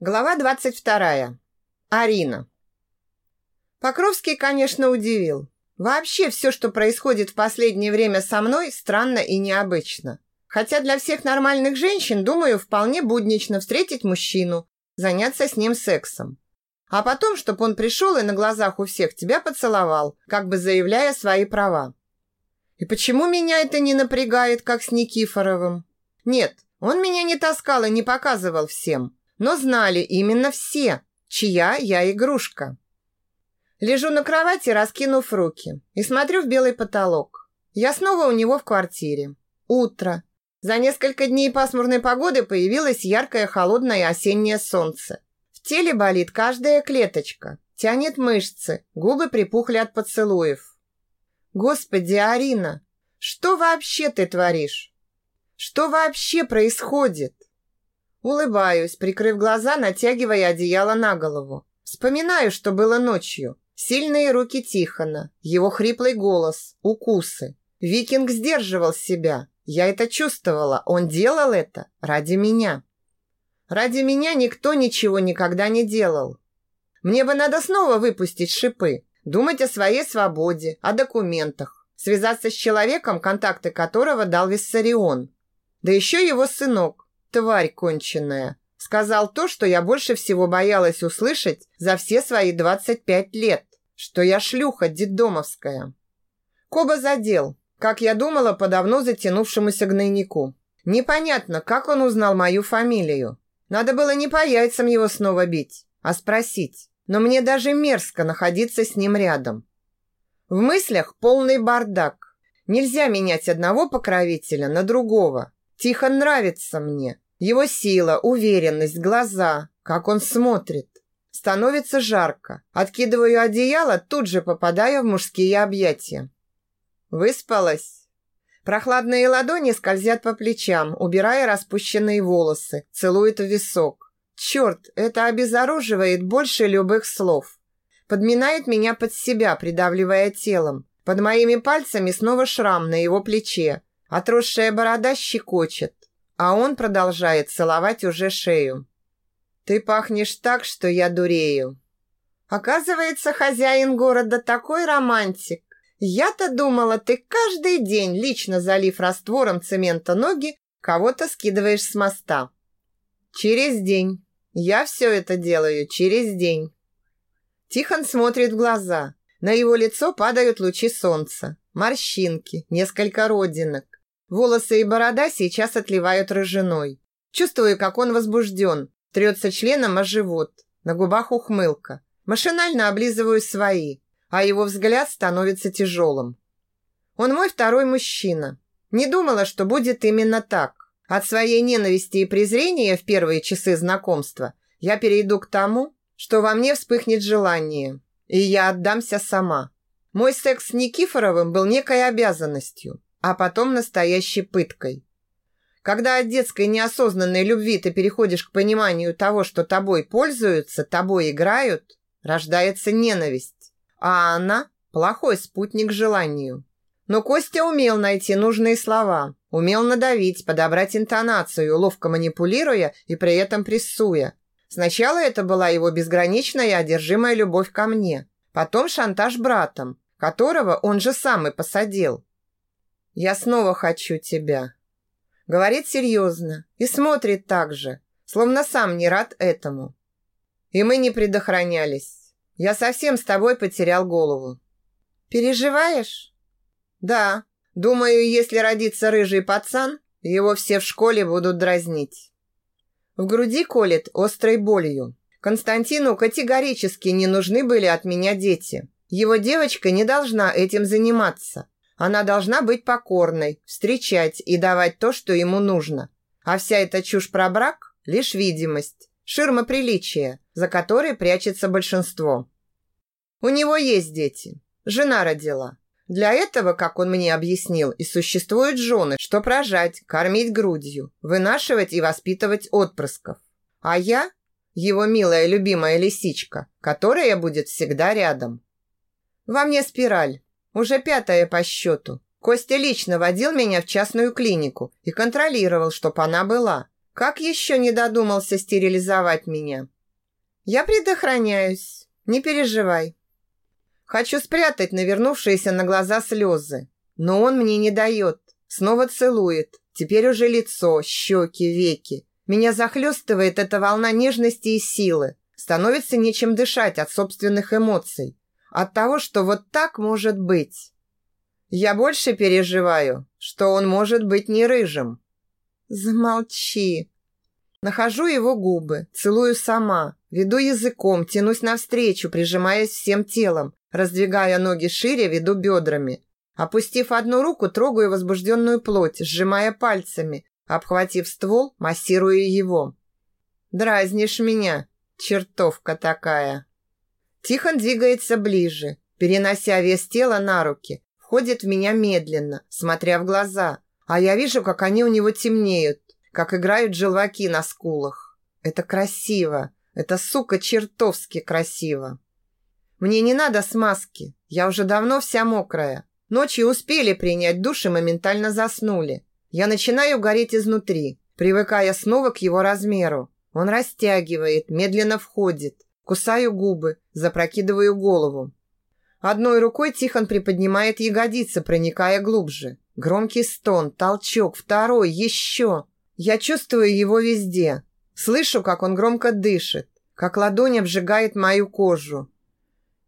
Глава 22. Арина. Покровский, конечно, удивил. Вообще все, что происходит в последнее время со мной, странно и необычно. Хотя для всех нормальных женщин, думаю, вполне буднично встретить мужчину, заняться с ним сексом. А потом, чтобы он пришел и на глазах у всех тебя поцеловал, как бы заявляя свои права. И почему меня это не напрягает, как с Никифоровым? Нет, он меня не таскал и не показывал всем но знали именно все, чья я игрушка. Лежу на кровати, раскинув руки, и смотрю в белый потолок. Я снова у него в квартире. Утро. За несколько дней пасмурной погоды появилось яркое холодное осеннее солнце. В теле болит каждая клеточка, тянет мышцы, губы припухли от поцелуев. Господи, Арина, что вообще ты творишь? Что вообще происходит? Улыбаюсь, прикрыв глаза, натягивая одеяло на голову. Вспоминаю, что было ночью. Сильные руки Тихона, его хриплый голос, укусы. Викинг сдерживал себя. Я это чувствовала. Он делал это ради меня. Ради меня никто ничего никогда не делал. Мне бы надо снова выпустить шипы, думать о своей свободе, о документах, связаться с человеком, контакты которого дал Виссарион. Да еще его сынок, тварь конченая, сказал то, что я больше всего боялась услышать за все свои 25 лет, что я шлюха детдомовская. Коба задел, как я думала по давно затянувшемуся гнойнику. Непонятно, как он узнал мою фамилию. Надо было не по яйцам его снова бить, а спросить. Но мне даже мерзко находиться с ним рядом. В мыслях полный бардак. Нельзя менять одного покровителя на другого. Тихо нравится мне. Его сила, уверенность, глаза, как он смотрит. Становится жарко. Откидываю одеяло, тут же попадаю в мужские объятия. Выспалась? Прохладные ладони скользят по плечам, убирая распущенные волосы, целует в висок. Черт, это обезоруживает больше любых слов. Подминает меня под себя, придавливая телом. Под моими пальцами снова шрам на его плече. Отросшая борода щекочет а он продолжает целовать уже шею. «Ты пахнешь так, что я дурею». Оказывается, хозяин города такой романтик. Я-то думала, ты каждый день, лично залив раствором цемента ноги, кого-то скидываешь с моста. Через день. Я все это делаю через день. Тихон смотрит в глаза. На его лицо падают лучи солнца. Морщинки, несколько родинок. Волосы и борода сейчас отливают рыжиной. Чувствую, как он возбужден, трется членом о живот. На губах ухмылка. Машинально облизываю свои, а его взгляд становится тяжелым. Он мой второй мужчина. Не думала, что будет именно так. От своей ненависти и презрения в первые часы знакомства я перейду к тому, что во мне вспыхнет желание, и я отдамся сама. Мой секс с Никифоровым был некой обязанностью, а потом настоящей пыткой. Когда от детской неосознанной любви ты переходишь к пониманию того, что тобой пользуются, тобой играют, рождается ненависть, а она – плохой спутник желанию. Но Костя умел найти нужные слова, умел надавить, подобрать интонацию, ловко манипулируя и при этом прессуя. Сначала это была его безграничная и одержимая любовь ко мне, потом шантаж братом, которого он же сам и посадил. «Я снова хочу тебя». Говорит серьезно и смотрит так же, словно сам не рад этому. И мы не предохранялись. Я совсем с тобой потерял голову. Переживаешь? Да. Думаю, если родится рыжий пацан, его все в школе будут дразнить. В груди колет острой болью. Константину категорически не нужны были от меня дети. Его девочка не должна этим заниматься. Она должна быть покорной, встречать и давать то, что ему нужно. А вся эта чушь про брак – лишь видимость, ширма приличия, за которой прячется большинство. У него есть дети. Жена родила. Для этого, как он мне объяснил, и существуют жены, что прожать, кормить грудью, вынашивать и воспитывать отпрысков. А я – его милая любимая лисичка, которая будет всегда рядом. Во мне спираль, уже пятая по счету. Костя лично водил меня в частную клинику и контролировал, чтоб она была. Как еще не додумался стерилизовать меня? Я предохраняюсь, не переживай. Хочу спрятать навернувшиеся на глаза слезы, но он мне не дает. Снова целует, теперь уже лицо, щеки, веки. Меня захлестывает эта волна нежности и силы. Становится нечем дышать от собственных эмоций. От того, что вот так может быть. Я больше переживаю, что он может быть не рыжим. Замолчи. Нахожу его губы, целую сама, веду языком, тянусь навстречу, прижимаясь всем телом, раздвигая ноги шире, веду бедрами. Опустив одну руку, трогаю возбужденную плоть, сжимая пальцами, обхватив ствол, массирую его. «Дразнишь меня, чертовка такая!» Тихон двигается ближе, перенося вес тела на руки, входит в меня медленно, смотря в глаза, а я вижу, как они у него темнеют, как играют желваки на скулах. Это красиво, это, сука, чертовски красиво. Мне не надо смазки, я уже давно вся мокрая. Ночью успели принять душ и моментально заснули. Я начинаю гореть изнутри, привыкая снова к его размеру. Он растягивает, медленно входит. Кусаю губы, запрокидываю голову. Одной рукой Тихон приподнимает ягодицы, проникая глубже. Громкий стон, толчок, второй, еще. Я чувствую его везде. Слышу, как он громко дышит, как ладонь обжигает мою кожу.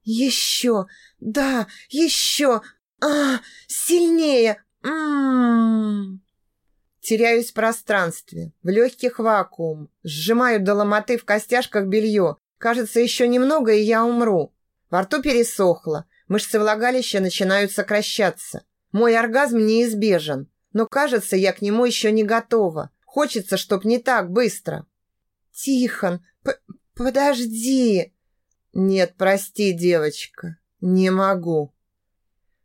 «Еще! Да, еще! А, сильнее! М-м-м!» Теряюсь в пространстве, в легких вакуум, сжимаю до ломоты в костяшках белье. Кажется, еще немного, и я умру. Во рту пересохло, мышцы влагалища начинают сокращаться. Мой оргазм неизбежен, но, кажется, я к нему еще не готова. Хочется, чтоб не так быстро. «Тихон, подожди!» «Нет, прости, девочка, не могу».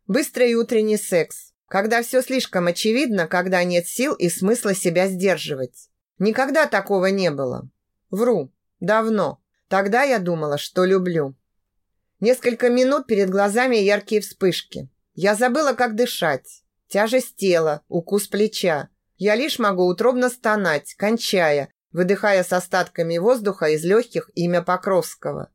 Быстрый утренний секс, когда все слишком очевидно, когда нет сил и смысла себя сдерживать. Никогда такого не было. Вру, давно. Тогда я думала, что люблю. Несколько минут перед глазами яркие вспышки. Я забыла, как дышать. Тяжесть тела, укус плеча. Я лишь могу утробно стонать, кончая, выдыхая с остатками воздуха из легких имя Покровского.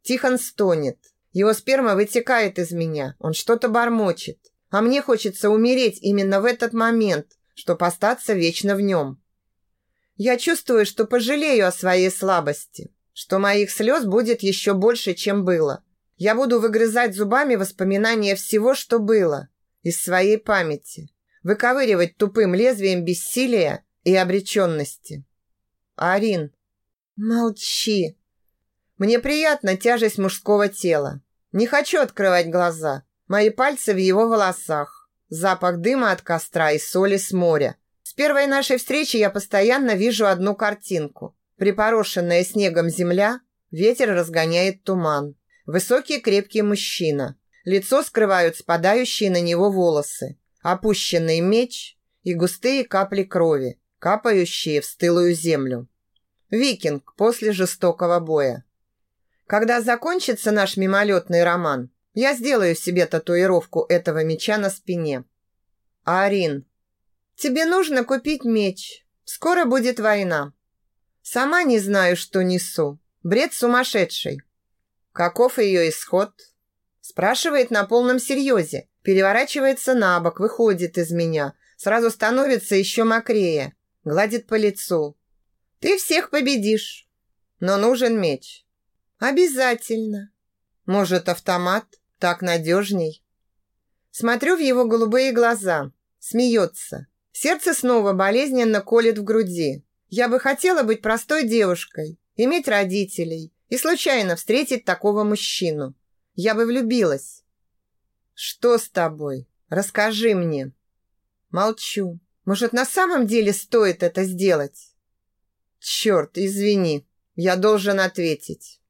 Тихон стонет. Его сперма вытекает из меня. Он что-то бормочет. А мне хочется умереть именно в этот момент, чтобы остаться вечно в нем. Я чувствую, что пожалею о своей слабости что моих слез будет еще больше, чем было. Я буду выгрызать зубами воспоминания всего, что было, из своей памяти, выковыривать тупым лезвием бессилия и обреченности. Арин, молчи. Мне приятна тяжесть мужского тела. Не хочу открывать глаза. Мои пальцы в его волосах. Запах дыма от костра и соли с моря. С первой нашей встречи я постоянно вижу одну картинку. Припорошенная снегом земля, ветер разгоняет туман. Высокий крепкий мужчина. Лицо скрывают спадающие на него волосы, опущенный меч и густые капли крови, капающие в стылую землю. Викинг после жестокого боя. Когда закончится наш мимолетный роман, я сделаю себе татуировку этого меча на спине. Арин, тебе нужно купить меч. Скоро будет война. Сама не знаю, что несу. Бред сумасшедший. Каков ее исход? Спрашивает на полном серьезе. Переворачивается на бок, выходит из меня. Сразу становится еще мокрее. Гладит по лицу. Ты всех победишь. Но нужен меч. Обязательно. Может, автомат? Так надежней. Смотрю в его голубые глаза. Смеется. Сердце снова болезненно колет в груди. Я бы хотела быть простой девушкой, иметь родителей и случайно встретить такого мужчину. Я бы влюбилась. Что с тобой? Расскажи мне. Молчу. Может, на самом деле стоит это сделать? Черт, извини. Я должен ответить.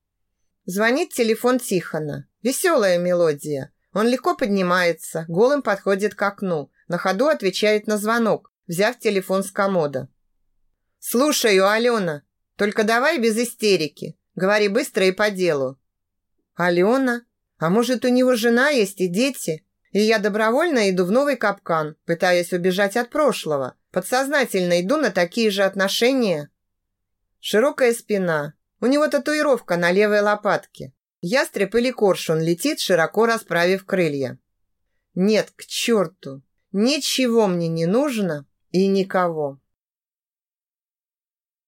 Звонит телефон Тихона. Веселая мелодия. Он легко поднимается, голым подходит к окну. На ходу отвечает на звонок, взяв телефон с комода. «Слушаю, Алена. Только давай без истерики. Говори быстро и по делу». «Алена? А может, у него жена есть и дети?» И я добровольно иду в новый капкан, пытаясь убежать от прошлого. Подсознательно иду на такие же отношения. Широкая спина. У него татуировка на левой лопатке. Ястреб или коршун летит, широко расправив крылья. Нет, к черту. Ничего мне не нужно и никого.